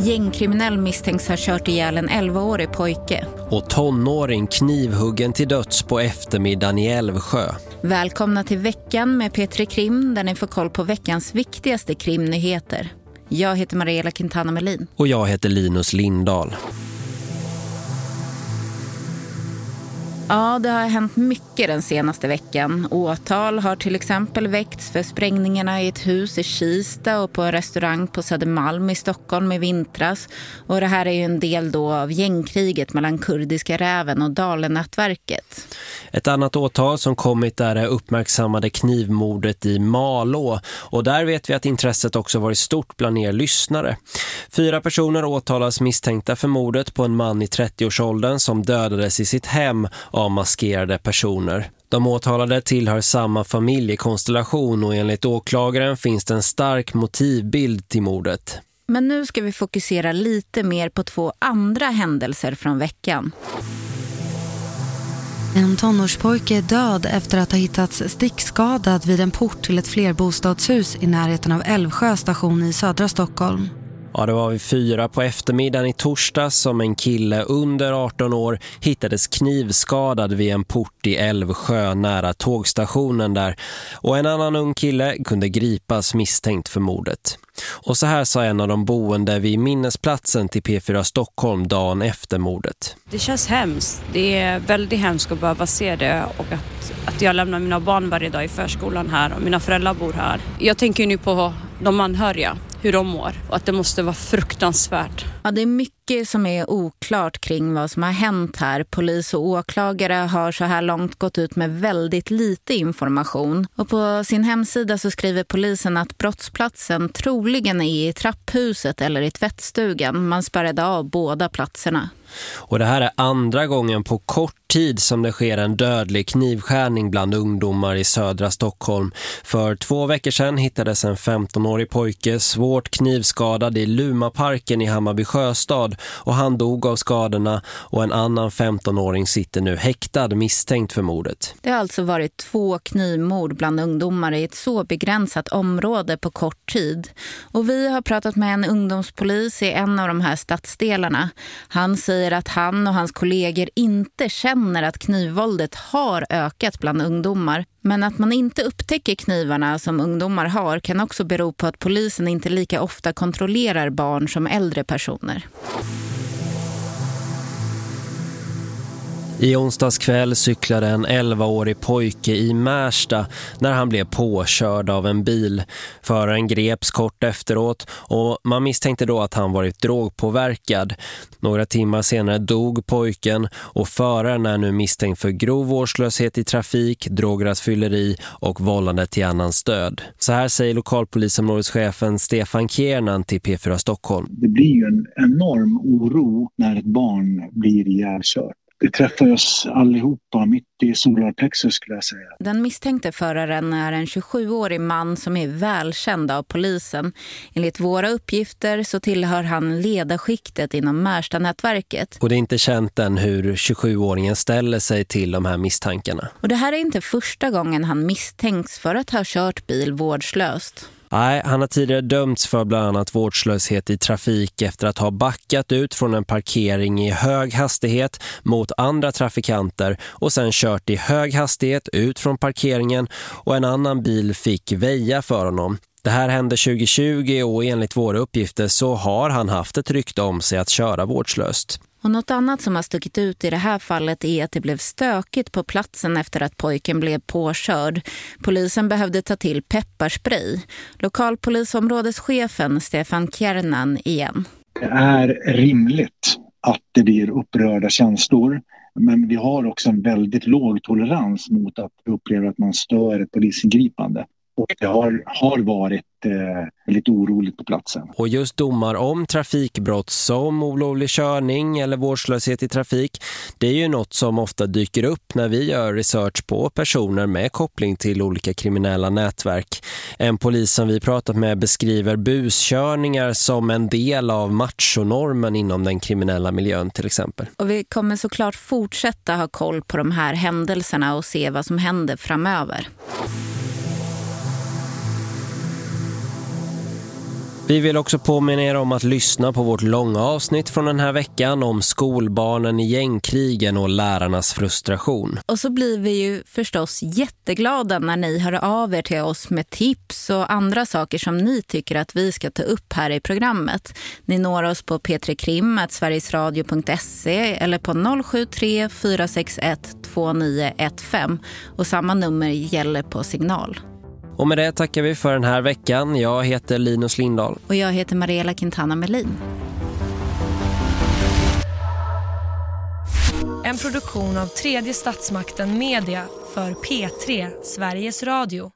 Gängkriminell misstänks ha kört ihjäl en 11-årig pojke. Och tonåring knivhuggen till döds på eftermiddagen i Älvsjö. Välkomna till veckan med Petri Krim där ni får koll på veckans viktigaste krimnyheter. Jag heter Mariella Quintana Melin. Och jag heter Linus Lindahl. Ja, det har hänt mycket den senaste veckan. Åtal har till exempel väckts för sprängningarna i ett hus i Kista och på en restaurang på Södermalm i Stockholm i vintras. Och det här är ju en del då av gängkriget mellan kurdiska räven och Dalenätverket. Ett annat åtal som kommit är det uppmärksammade knivmordet i Malå. Och där vet vi att intresset också varit stort bland er lyssnare. Fyra personer åtalas misstänkta för mordet på en man i 30-årsåldern som dödades i sitt hem av maskerade personer. De åtalade tillhör samma familjekonstellation och enligt åklagaren finns det en stark motivbild till mordet. Men nu ska vi fokusera lite mer på två andra händelser från veckan. En tonårspojke är död efter att ha hittats stickskadad vid en port till ett flerbostadshus i närheten av Älvsjö station i södra Stockholm. Ja, det var vid fyra på eftermiddagen i torsdag som en kille under 18 år hittades knivskadad vid en port i Älvsjö nära tågstationen där. Och en annan ung kille kunde gripas misstänkt för mordet. Och så här sa en av de boende vid minnesplatsen till P4 Stockholm dagen efter mordet. Det känns hemskt. Det är väldigt hemskt att behöva se det och att, att jag lämnar mina barn varje dag i förskolan här och mina föräldrar bor här. Jag tänker nu på de anhöriga hur de mår och att det måste vara fruktansvärt. Ja, det är mycket som är oklart kring vad som har hänt här. Polis och åklagare har så här långt gått ut med väldigt lite information. Och på sin hemsida så skriver polisen att brottsplatsen troligen är i trapphuset eller i tvättstugan. Man spärrade av båda platserna. Och det här är andra gången på kort tid som det sker en dödlig knivskärning bland ungdomar i södra Stockholm. För två veckor sedan hittades en 15-årig pojke svårt knivskadad i Lumaparken i Hammarby sjöstad och han dog av skadorna och en annan 15-åring sitter nu häktad misstänkt för mordet. Det har alltså varit två knivmord bland ungdomar i ett så begränsat område på kort tid. Och vi har pratat med en ungdomspolis i en av de här stadsdelarna. Han säger att han och hans kollegor inte känner att knivvåldet har ökat bland ungdomar. Men att man inte upptäcker knivarna som ungdomar har kan också bero på att polisen inte lika ofta kontrollerar barn som äldre personer. I onsdags kväll cyklade en 11-årig pojke i Märsta när han blev påkörd av en bil. Föraren greps kort efteråt och man misstänkte då att han varit drogpåverkad. Några timmar senare dog pojken och föraren är nu misstänkt för grov vårdslöshet i trafik, drograttfylleri och vållande till annans död. Så här säger lokalpolisområdeschefen Stefan Kiernan till P4 Stockholm. Det blir ju en enorm oro när ett barn blir ihjälkört det träffar oss allihopa mitt i solarplexus skulle jag säga. Den misstänkte föraren är en 27-årig man som är välkänd av polisen. Enligt våra uppgifter så tillhör han ledarskiktet inom Märsta-nätverket. Och det är inte känt än hur 27-åringen ställer sig till de här misstankarna. Och det här är inte första gången han misstänks för att ha kört bil vårdslöst. Nej, han har tidigare dömts för bland annat vårdslöshet i trafik efter att ha backat ut från en parkering i hög hastighet mot andra trafikanter och sen kört i hög hastighet ut från parkeringen och en annan bil fick väja för honom. Det här hände 2020 och enligt våra uppgifter så har han haft ett rykte om sig att köra vårdslöst. Och något annat som har stuckit ut i det här fallet är att det blev stökigt på platsen efter att pojken blev påkörd. Polisen behövde ta till pepparspray. Lokalpolisområdeschefen Stefan Kiernan igen. Det är rimligt att det blir upprörda känslor. Men vi har också en väldigt låg tolerans mot att uppleva att man stör ett polisingripande. Och det har, har varit eh, lite oroligt på platsen. Och just domar om trafikbrott som olovlig körning eller vårdslöshet i trafik, det är ju något som ofta dyker upp när vi gör research på personer med koppling till olika kriminella nätverk. En polis som vi pratat med beskriver buskörningar som en del av machonormen inom den kriminella miljön till exempel. Och vi kommer såklart fortsätta ha koll på de här händelserna och se vad som händer framöver. Vi vill också påminna er om att lyssna på vårt långa avsnitt från den här veckan om skolbarnen i gängkrigen och lärarnas frustration. Och så blir vi ju förstås jätteglada när ni hör av er till oss med tips och andra saker som ni tycker att vi ska ta upp här i programmet. Ni når oss på p3krim.sverigesradio.se eller på 073 461 2915 och samma nummer gäller på signal. Och med det tackar vi för den här veckan. Jag heter Linus Lindahl. Och jag heter Mariella Quintana Melin. En produktion av tredje statsmakten Media för P3 Sveriges Radio.